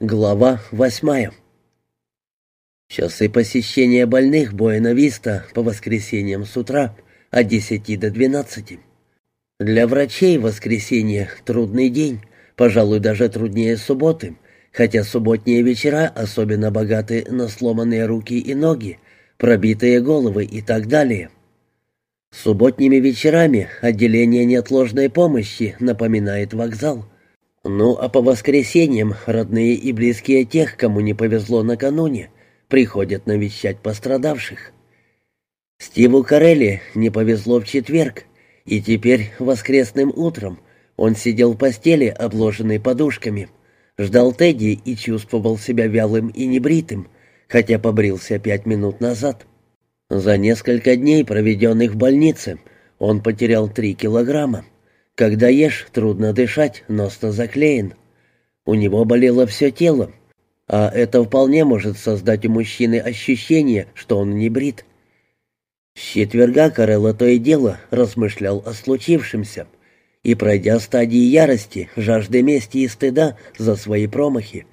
Глава восьмая. Часы посещения больных Буэна-Виста по воскресеньям с утра от десяти до двенадцати. Для врачей воскресенье — трудный день, пожалуй, даже труднее субботы, хотя субботние вечера особенно богаты на сломанные руки и ноги, пробитые головы и так далее. Субботними вечерами отделение неотложной помощи напоминает вокзал — ну, а по воскресеньям родные и близкие тех, кому не повезло накануне, приходят навещать пострадавших. Стиву Карелли не повезло в четверг, и теперь воскресным утром он сидел в постели, обложенной подушками, ждал Тедди и чувствовал себя вялым и небритым, хотя побрился пять минут назад. За несколько дней, проведенных в больнице, он потерял три килограмма. Когда ешь, трудно дышать, нос-то заклеен. У него болело все тело, а это вполне может создать у мужчины ощущение, что он не брит. С четверга Карелла то и дело размышлял о случившемся и, пройдя стадии ярости, жажды мести и стыда за свои промахи,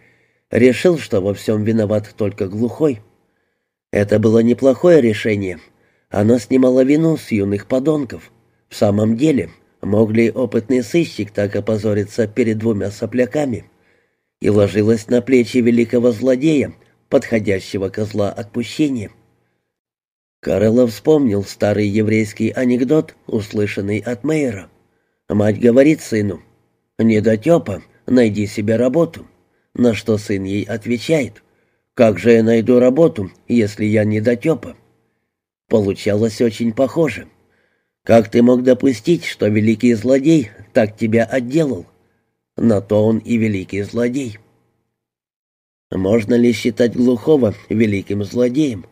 решил, что во всем виноват только глухой. Это было неплохое решение. Оно снимало вину с юных подонков. В самом деле, Мог ли опытный сыщик так опозориться перед двумя сопляками? И ложилась на плечи великого злодея, подходящего козла отпущения. Карелов вспомнил старый еврейский анекдот, услышанный от мэра. Мать говорит сыну, «Недотепа, найди себе работу». На что сын ей отвечает, «Как же я найду работу, если я недотепа?» Получалось очень похоже. Как ты мог допустить, что великий злодей так тебя отделал? На то он и великий злодей. Можно ли считать глухого великим злодеем?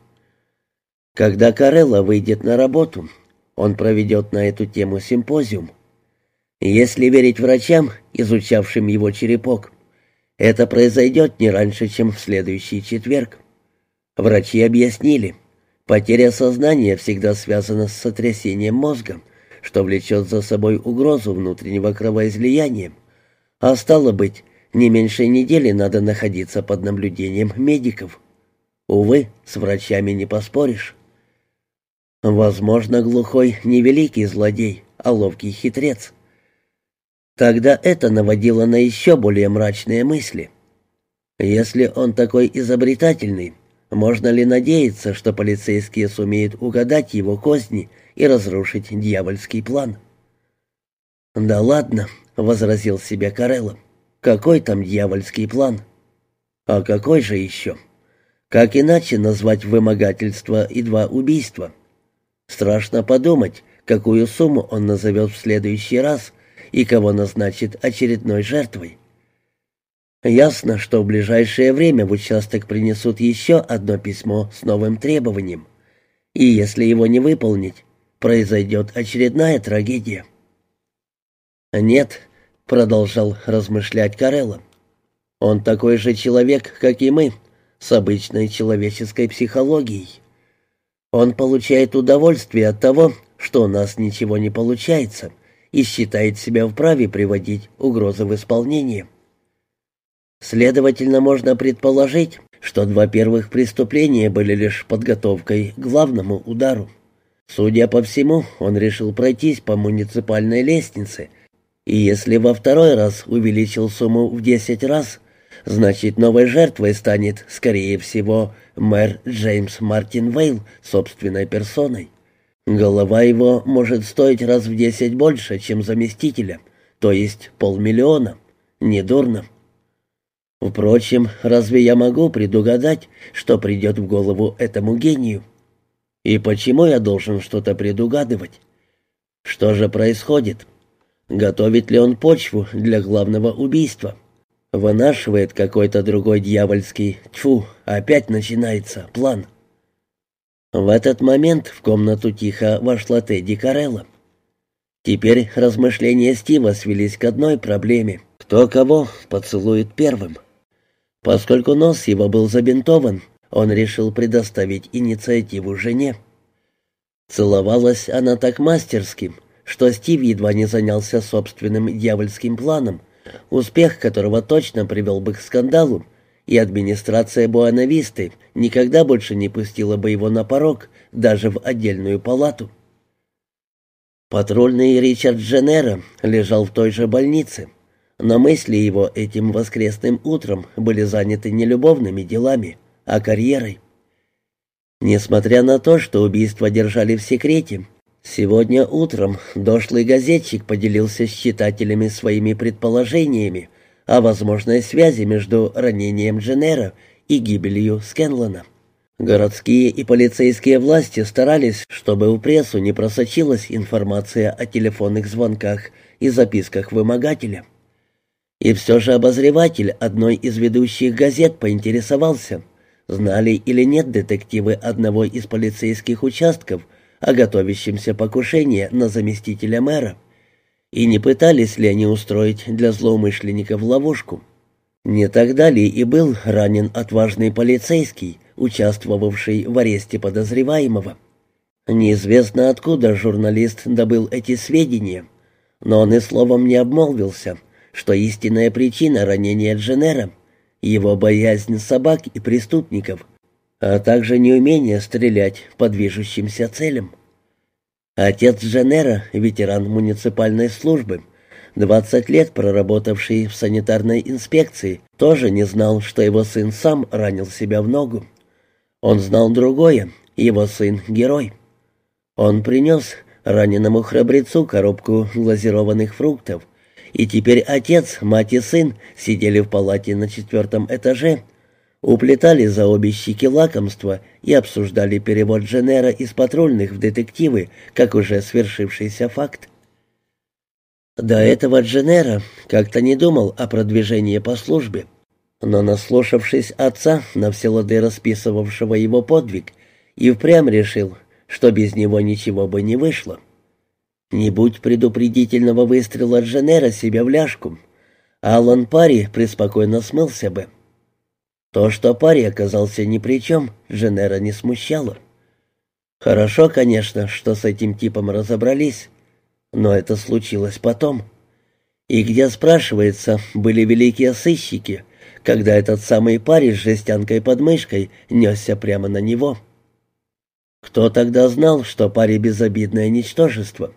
Когда Карелла выйдет на работу, он проведет на эту тему симпозиум. Если верить врачам, изучавшим его черепок, это произойдет не раньше, чем в следующий четверг. Врачи объяснили, Потеря сознания всегда связана с сотрясением мозга, что влечет за собой угрозу внутреннего кровоизлияния. А стало быть, не меньше недели надо находиться под наблюдением медиков. Увы, с врачами не поспоришь. Возможно, глухой не великий злодей, а ловкий хитрец. Тогда это наводило на еще более мрачные мысли. Если он такой изобретательный, можно ли надеяться, что полицейские сумеют угадать его козни и разрушить дьявольский план? «Да ладно», — возразил себе Карелло. «Какой там дьявольский план?» «А какой же еще? Как иначе назвать вымогательство и два убийства? Страшно подумать, какую сумму он назовет в следующий раз и кого назначит очередной жертвой. Ясно, что в ближайшее время в участок принесут еще одно письмо с новым требованием. И если его не выполнить, произойдет очередная трагедия. «Нет», — продолжал размышлять Карелло, — «он такой же человек, как и мы, с обычной человеческой психологией. Он получает удовольствие от того, что у нас ничего не получается, и считает себя вправе приводить угрозы в исполнение. Следовательно, можно предположить, что два первых преступления были лишь подготовкой к главному удару. Судя по всему, он решил пройтись по муниципальной лестнице, и если во второй раз увеличил сумму в десять раз, значит, новой жертвой станет, скорее всего, мэр Джеймс Мартин Вейл собственной персоной. Голова его может стоить раз в десять больше, чем заместителя, то есть полмиллиона. Недурно. Впрочем, разве я могу предугадать, что придет в голову этому гению? И почему я должен что-то предугадывать? Что же происходит? Готовит ли он почву для главного убийства? Вынашивает какой-то другой дьявольский, тьфу, опять начинается план. В этот момент в комнату тихо вошла Тедди Карелла. Теперь размышления Стива свелись к одной проблеме. Кто кого поцелует первым? Поскольку нос его был забинтован, он решил предоставить инициативу жене. Целовалась она так мастерски, что Стив едва не занялся собственным дьявольским планом, успех которого точно привел бы к скандалу, и администрация Буанависты никогда больше не пустила бы его на порог, даже в отдельную палату. Патрульный Ричард Дженера лежал в той же больнице, но мысли его этим воскресным утром были заняты не любовными делами, а карьерой. Несмотря на то, что убийство держали в секрете, сегодня утром дошлый газетчик поделился с читателями своими предположениями о возможной связи между ранением Дженера и гибелью Скенлона. Городские и полицейские власти старались, чтобы в прессу не просочилась информация о телефонных звонках и записках вымогателя. И все же обозреватель одной из ведущих газет поинтересовался, знали или нет детективы одного из полицейских участков о готовящемся покушении на заместителя мэра, и не пытались ли они устроить для злоумышленников ловушку. Не тогда ли и был ранен отважный полицейский, участвовавший в аресте подозреваемого. Неизвестно откуда журналист добыл эти сведения, но он и словом не обмолвился, что истинная причина ранения Дженера — его боязнь собак и преступников, а также неумение стрелять по движущимся целям. Отец Дженера, ветеран муниципальной службы, 20 лет проработавший в санитарной инспекции, тоже не знал, что его сын сам ранил себя в ногу. Он знал другое, его сын — герой. Он принес раненому храбрецу коробку глазированных фруктов, и теперь отец, мать и сын сидели в палате на четвертом этаже, уплетали за обе щеки лакомства и обсуждали перевод Дженера из патрульных в детективы, как уже свершившийся факт. До этого Дженера как-то не думал о продвижении по службе, но, наслушавшись отца, на все лады расписывавшего его подвиг, и впрямь решил, что без него ничего бы не вышло. Не будь предупредительного выстрела Дженера себе в ляжку, Алан Пари преспокойно смылся бы. То, что Пари оказался ни при чем, Дженера не смущало. Хорошо, конечно, что с этим типом разобрались, но это случилось потом. И где, спрашивается, были великие сыщики — когда этот самый парень с жестянкой под мышкой несся прямо на него. Кто тогда знал, что парень безобидное ничтожество?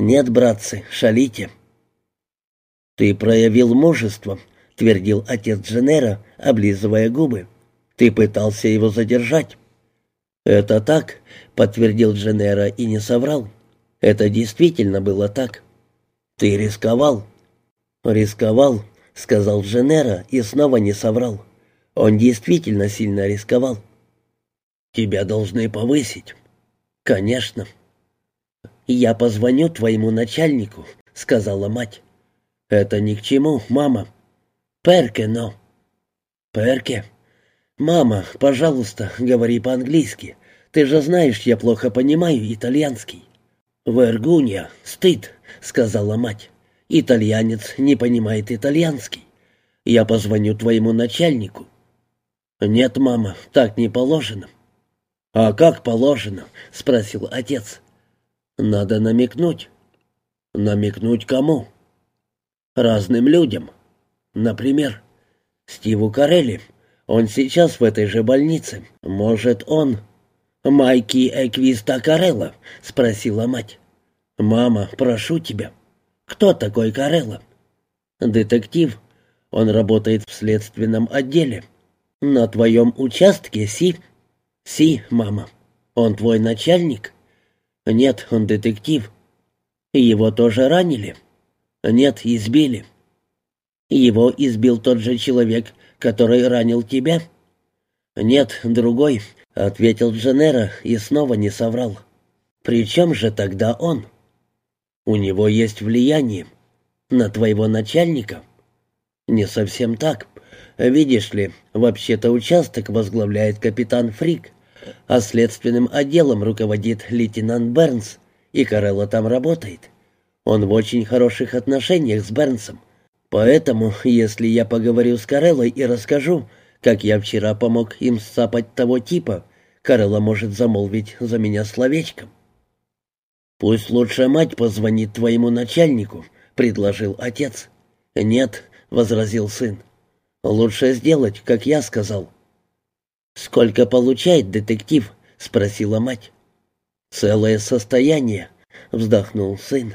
Нет, братцы, шалите. Ты проявил мужество, твердил отец Дженера, облизывая губы. Ты пытался его задержать. Это так, подтвердил Дженера и не соврал. Это действительно было так. Ты рисковал. Рисковал, — сказал Дженера и снова не соврал. Он действительно сильно рисковал. «Тебя должны повысить». «Конечно». «Я позвоню твоему начальнику», — сказала мать. «Это ни к чему, мама». «Перке, но». «Перке?» «Мама, пожалуйста, говори по-английски. Ты же знаешь, я плохо понимаю итальянский». «Вергунья, стыд», — сказала мать. Итальянец не понимает итальянский. Я позвоню твоему начальнику. Нет, мама, так не положено. А как положено? спросил отец. Надо намекнуть. Намекнуть кому? Разным людям. Например, Стиву Карелли. Он сейчас в этой же больнице. Может, он... «Майки Эквиста Карелла?» — спросила мать. «Мама, прошу тебя». «Кто такой Карелло?» «Детектив. Он работает в следственном отделе. На твоем участке, Си?» «Си, мама. Он твой начальник?» «Нет, он детектив». «Его тоже ранили?» «Нет, избили». «Его избил тот же человек, который ранил тебя?» «Нет, другой», — ответил Дженера и снова не соврал. «При чем же тогда он?» У него есть влияние. На твоего начальника? Не совсем так. Видишь ли, вообще-то участок возглавляет капитан Фрик, а следственным отделом руководит лейтенант Бернс, и Карелла там работает. Он в очень хороших отношениях с Бернсом. Поэтому, если я поговорю с Кареллой и расскажу, как я вчера помог им сцапать того типа, Карелла может замолвить за меня словечком. «Пусть лучше мать позвонит твоему начальнику», — предложил отец. «Нет», — возразил сын. Лучше сделать, как я сказал. Сколько получает детектив? спросила мать. Целое состояние, вздохнул сын.